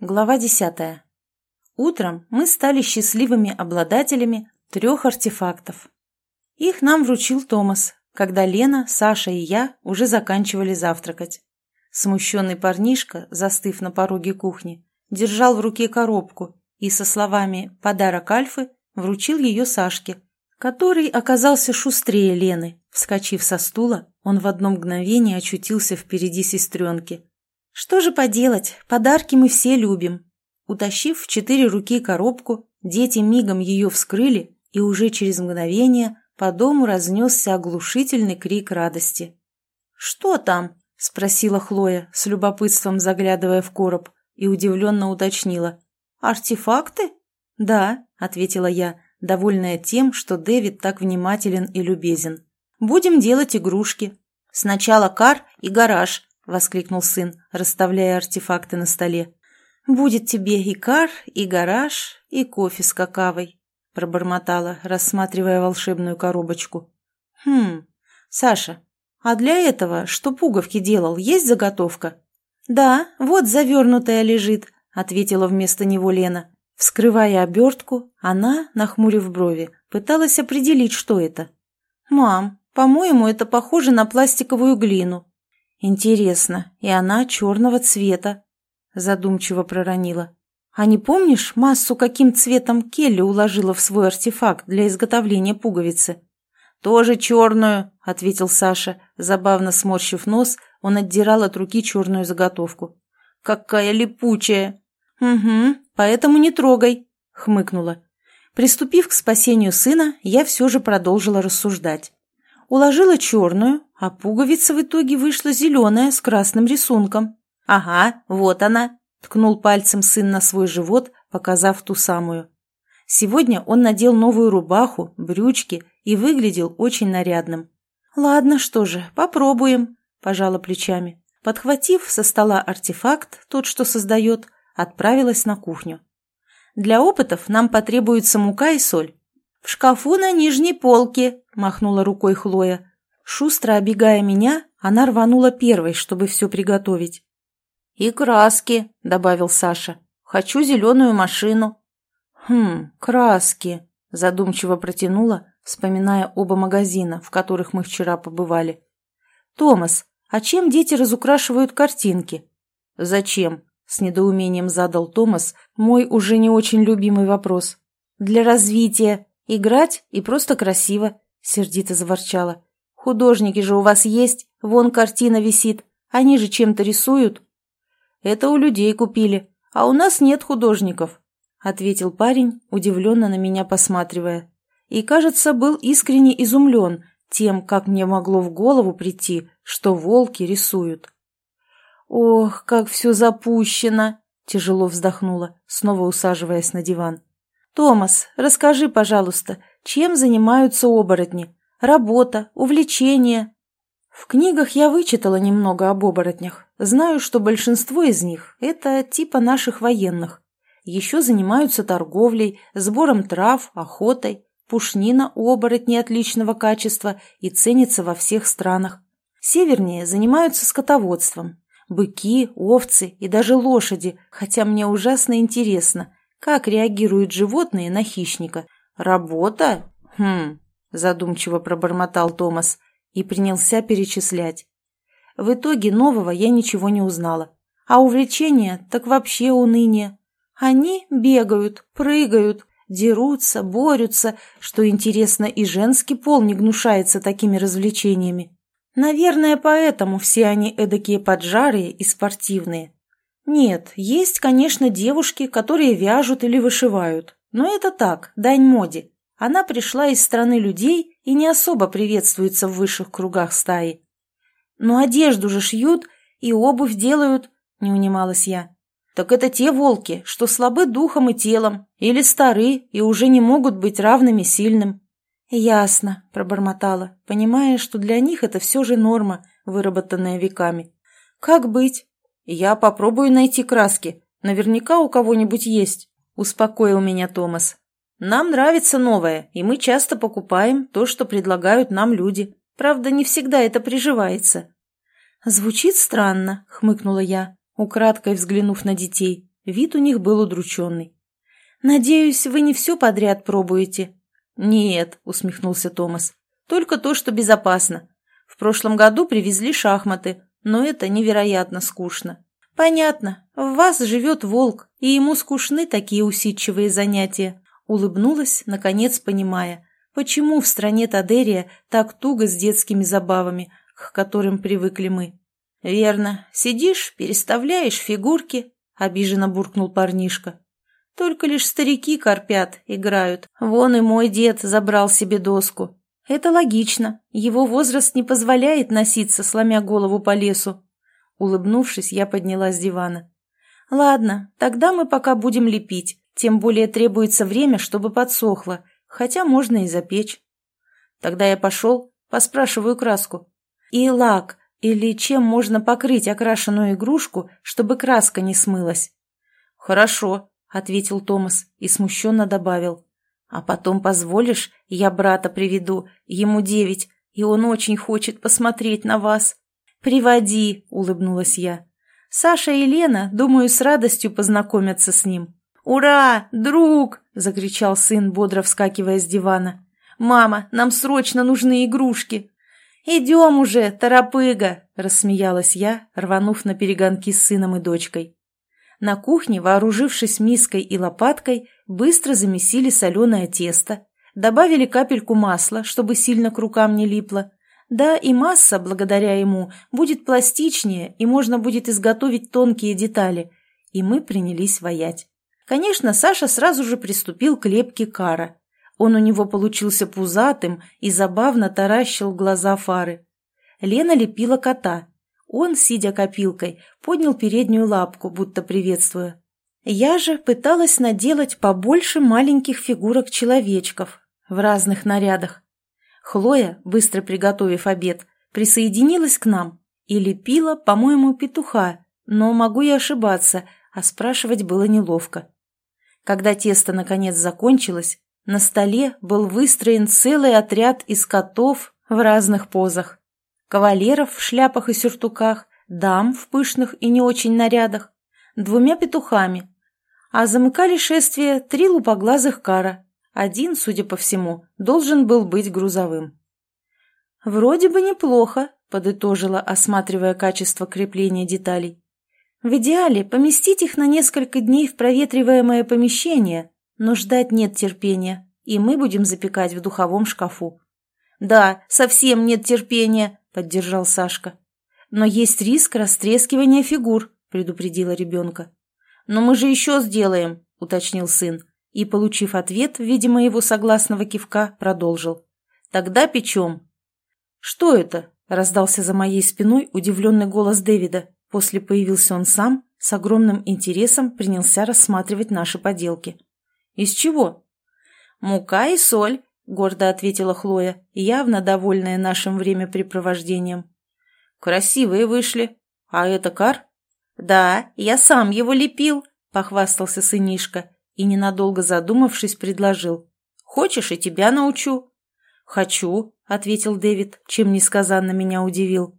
Глава десятая. Утром мы стали счастливыми обладателями трех артефактов. Их нам вручил Томас, когда Лена, Саша и я уже заканчивали завтракать. Смущенный парнишка, застыв на пороге кухни, держал в руке коробку и со словами «подарок Альфы» вручил ее Сашке, который оказался шустрее Лены. Вскочив со стула, он в одно мгновение очутился впереди сестренки – что же поделать, подарки мы все любим. Утащив в четыре руки коробку, дети мигом ее вскрыли, и уже через мгновение по дому разнесся оглушительный крик радости. «Что там?» – спросила Хлоя, с любопытством заглядывая в короб, и удивленно уточнила. «Артефакты?» «Да», – ответила я, довольная тем, что Дэвид так внимателен и любезен. «Будем делать игрушки. Сначала кар и гараж, воскликнул сын, расставляя артефакты на столе. «Будет тебе и кар, и гараж, и кофе с какавой», — пробормотала, рассматривая волшебную коробочку. «Хм, Саша, а для этого, что пуговки делал, есть заготовка?» «Да, вот завернутая лежит», — ответила вместо него Лена. Вскрывая обертку, она, нахмурив брови, пыталась определить, что это. «Мам, по-моему, это похоже на пластиковую глину», «Интересно, и она черного цвета», — задумчиво проронила. «А не помнишь массу, каким цветом Келли уложила в свой артефакт для изготовления пуговицы?» «Тоже черную», — ответил Саша. Забавно сморщив нос, он отдирал от руки черную заготовку. «Какая липучая!» «Угу, поэтому не трогай», — хмыкнула. Приступив к спасению сына, я все же продолжила рассуждать. Уложила черную, а пуговица в итоге вышла зеленая с красным рисунком. «Ага, вот она!» – ткнул пальцем сын на свой живот, показав ту самую. Сегодня он надел новую рубаху, брючки и выглядел очень нарядным. «Ладно, что же, попробуем», – пожала плечами. Подхватив со стола артефакт, тот, что создает, отправилась на кухню. Для опытов нам потребуется мука и соль. «В шкафу на нижней полке», — махнула рукой Хлоя. Шустро обегая меня, она рванула первой, чтобы все приготовить. «И краски», — добавил Саша. «Хочу зеленую машину». «Хм, краски», — задумчиво протянула, вспоминая оба магазина, в которых мы вчера побывали. «Томас, а чем дети разукрашивают картинки?» «Зачем?» — с недоумением задал Томас мой уже не очень любимый вопрос. «Для развития», Играть и просто красиво», — сердито заворчала. «Художники же у вас есть, вон картина висит, они же чем-то рисуют». «Это у людей купили, а у нас нет художников», — ответил парень, удивленно на меня посматривая. И, кажется, был искренне изумлен тем, как мне могло в голову прийти, что волки рисуют. «Ох, как все запущено!» — тяжело вздохнула, снова усаживаясь на диван. «Томас, расскажи, пожалуйста, чем занимаются оборотни? Работа, увлечения?» В книгах я вычитала немного об оборотнях. Знаю, что большинство из них – это типа наших военных. Еще занимаются торговлей, сбором трав, охотой. Пушнина у оборотней отличного качества и ценится во всех странах. Севернее занимаются скотоводством. Быки, овцы и даже лошади, хотя мне ужасно интересно, как реагируют животные на хищника? Работа? Хм, задумчиво пробормотал Томас и принялся перечислять. В итоге нового я ничего не узнала. А увлечения так вообще уныние. Они бегают, прыгают, дерутся, борются, что интересно, и женский пол не гнушается такими развлечениями. Наверное, поэтому все они эдакие поджарые и спортивные. Нет, есть, конечно, девушки, которые вяжут или вышивают. Но это так, дань моде. Она пришла из страны людей и не особо приветствуется в высших кругах стаи. Но одежду же шьют и обувь делают, не унималась я. Так это те волки, что слабы духом и телом, или стары и уже не могут быть равными сильным. «Ясно», — пробормотала, понимая, что для них это все же норма, выработанная веками. «Как быть?» «Я попробую найти краски. Наверняка у кого-нибудь есть», — успокоил меня Томас. «Нам нравится новое, и мы часто покупаем то, что предлагают нам люди. Правда, не всегда это приживается». «Звучит странно», — хмыкнула я, украдкой взглянув на детей. Вид у них был удрученный. «Надеюсь, вы не все подряд пробуете?» «Нет», — усмехнулся Томас. «Только то, что безопасно. В прошлом году привезли шахматы, но это невероятно скучно. Понятно, в вас живет волк, и ему скучны такие усидчивые занятия», — улыбнулась, наконец понимая, почему в стране Тадерия так туго с детскими забавами, к которым привыкли мы. «Верно. Сидишь, переставляешь фигурки», — обиженно буркнул парнишка. «Только лишь старики корпят, играют. Вон и мой дед забрал себе доску. Это логично. Его возраст не позволяет носиться, сломя голову по лесу». Улыбнувшись, я поднялась с дивана. «Ладно, тогда мы пока будем лепить. Тем более требуется время, чтобы подсохло, хотя можно и запечь». Тогда я пошел, поспрашиваю краску. «И лак. Или чем можно покрыть окрашенную игрушку, чтобы краска не смылась? «Хорошо», — ответил Томас и смущенно добавил. «А потом позволишь, я брата приведу, ему девять, и он очень хочет посмотреть на вас». «Приводи», — улыбнулась я. «Саша и Лена, думаю, с радостью познакомятся с ним». «Ура! Друг!» — закричал сын, бодро вскакивая с дивана. «Мама, нам срочно нужны игрушки!» «Идем уже, торопыга!» – рассмеялась я, рванув на перегонки с сыном и дочкой. На кухне, вооружившись миской и лопаткой, быстро замесили соленое тесто, добавили капельку масла, чтобы сильно к рукам не липло. Да, и масса, благодаря ему, будет пластичнее, и можно будет изготовить тонкие детали. И мы принялись ваять. Конечно, Саша сразу же приступил к лепке кара. Он у него получился пузатым и забавно таращил глаза фары. Лена лепила кота. Он, сидя копилкой, поднял переднюю лапку, будто приветствуя. Я же пыталась наделать побольше маленьких фигурок-человечков в разных нарядах. Хлоя, быстро приготовив обед, присоединилась к нам и лепила, по-моему, петуха, но могу и ошибаться, а спрашивать было неловко. Когда тесто наконец закончилось, на столе был выстроен целый отряд из котов в разных позах. Кавалеров в шляпах и сюртуках, дам в пышных и не очень нарядах, двумя петухами. А замыкали шествие три лупоглазых кара. Один, судя по всему, должен был быть грузовым. «Вроде бы неплохо», — подытожила, осматривая качество крепления деталей. «В идеале поместить их на несколько дней в проветриваемое помещение, но ждать нет терпения, и мы будем запекать в духовом шкафу. «Да, совсем нет терпения», — поддержал Сашка. «Но есть риск растрескивания фигур», — предупредила ребенка. «Но мы же еще сделаем», — уточнил сын, и, получив ответ в виде моего согласного кивка, продолжил. «Тогда печем». «Что это?» — раздался за моей спиной удивленный голос Дэвида. После появился он сам, с огромным интересом принялся рассматривать наши поделки. «Из чего?» «Мука и соль», — гордо ответила Хлоя, явно довольная нашим времяпрепровождением. «Красивые вышли. А это кар?» «Да, я сам его лепил», — похвастался сынишка и, ненадолго задумавшись, предложил. «Хочешь, и тебя научу?» «Хочу», — ответил Дэвид, чем несказанно меня удивил.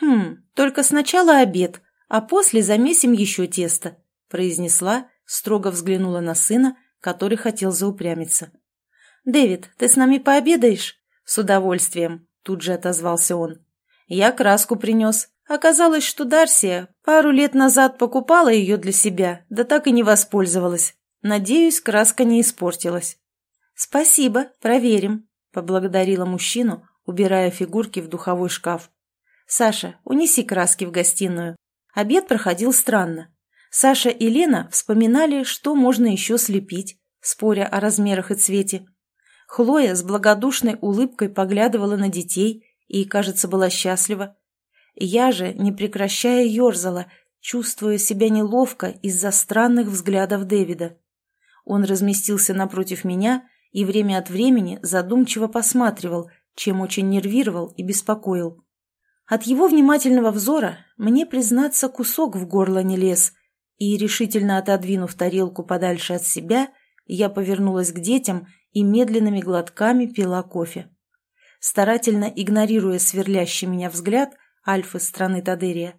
«Хм, только сначала обед, а после замесим еще тесто», — произнесла, строго взглянула на сына который хотел заупрямиться. «Дэвид, ты с нами пообедаешь?» «С удовольствием», — тут же отозвался он. «Я краску принес. Оказалось, что Дарсия пару лет назад покупала ее для себя, да так и не воспользовалась. Надеюсь, краска не испортилась». «Спасибо, проверим», — поблагодарила мужчину, убирая фигурки в духовой шкаф. «Саша, унеси краски в гостиную». Обед проходил странно. Саша и Лена вспоминали, что можно еще слепить, споря о размерах и цвете. Хлоя с благодушной улыбкой поглядывала на детей и, кажется, была счастлива. Я же, не прекращая, ерзала, чувствуя себя неловко из-за странных взглядов Дэвида. Он разместился напротив меня и время от времени задумчиво посматривал, чем очень нервировал и беспокоил. От его внимательного взора мне, признаться, кусок в горло не лез, и, решительно отодвинув тарелку подальше от себя, я повернулась к детям и медленными глотками пила кофе. Старательно игнорируя сверлящий меня взгляд Альфы страны Тадерия,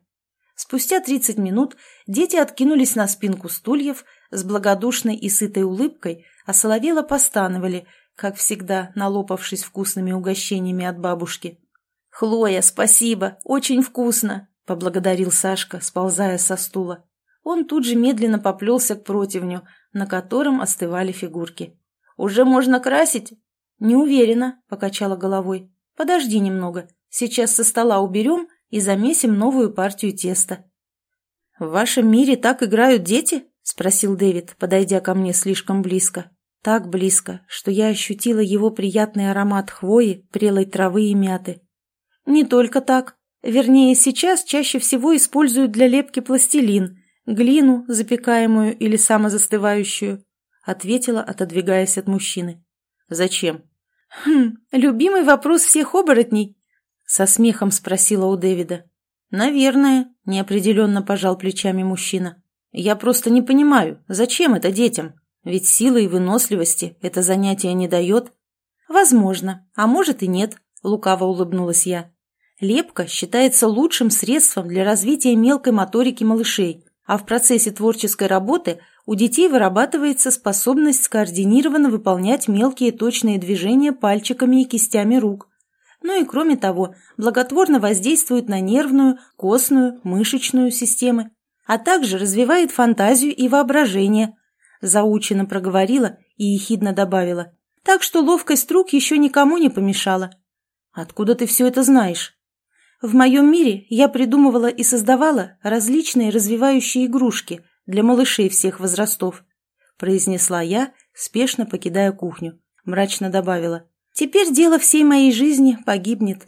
Спустя 30 минут дети откинулись на спинку стульев, с благодушной и сытой улыбкой, а соловело постановали, как всегда, налопавшись вкусными угощениями от бабушки. «Хлоя, спасибо! Очень вкусно!» — поблагодарил Сашка, сползая со стула. Он тут же медленно поплелся к противню, на котором остывали фигурки. «Уже можно красить?» «Не уверена», — покачала головой. «Подожди немного. Сейчас со стола уберем и замесим новую партию теста». «В вашем мире так играют дети?» — спросил Дэвид, подойдя ко мне слишком близко. Так близко, что я ощутила его приятный аромат хвои, прелой травы и мяты. Не только так. Вернее, сейчас чаще всего используют для лепки пластилин, глину, запекаемую или самозастывающую, ответила, отодвигаясь от мужчины. Зачем? Хм, любимый вопрос всех оборотней, со смехом спросила у Дэвида. Наверное, неопределенно пожал плечами мужчина. Я просто не понимаю, зачем это детям? Ведь силы и выносливости это занятие не дает. Возможно, а может и нет, лукаво улыбнулась я. Лепка считается лучшим средством для развития мелкой моторики малышей, а в процессе творческой работы у детей вырабатывается способность скоординированно выполнять мелкие точные движения пальчиками и кистями рук. Ну и кроме того, благотворно воздействует на нервную, костную, мышечную системы, а также развивает фантазию и воображение, заучено проговорила и ехидно добавила. «Так что ловкость рук еще никому не помешала». «Откуда ты все это знаешь?» «В моем мире я придумывала и создавала различные развивающие игрушки для малышей всех возрастов», произнесла я, спешно покидая кухню. Мрачно добавила. «Теперь дело всей моей жизни погибнет».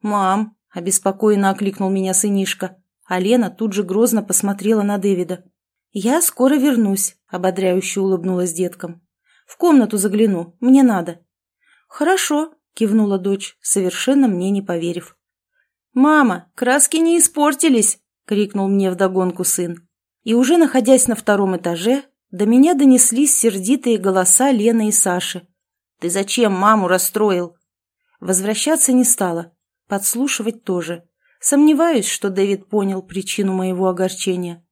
«Мам!» – обеспокоенно окликнул меня сынишка. А Лена тут же грозно посмотрела на Дэвида. «Я скоро вернусь», — ободряюще улыбнулась деткам. «В комнату загляну, мне надо». «Хорошо», — кивнула дочь, совершенно мне не поверив. «Мама, краски не испортились!» — крикнул мне вдогонку сын. И уже находясь на втором этаже, до меня донеслись сердитые голоса Лены и Саши. «Ты зачем маму расстроил?» Возвращаться не стала, подслушивать тоже. Сомневаюсь, что Дэвид понял причину моего огорчения.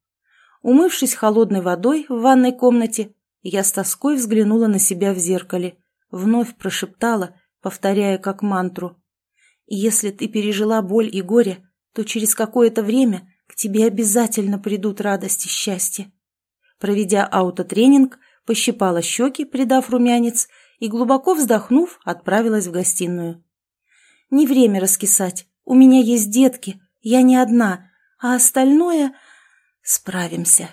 Умывшись холодной водой в ванной комнате, я с тоской взглянула на себя в зеркале, вновь прошептала, повторяя как мантру. «Если ты пережила боль и горе, то через какое-то время к тебе обязательно придут радость и счастье». Проведя аутотренинг, пощипала щеки, придав румянец, и, глубоко вздохнув, отправилась в гостиную. «Не время раскисать. У меня есть детки, я не одна, а остальное...» Справимся.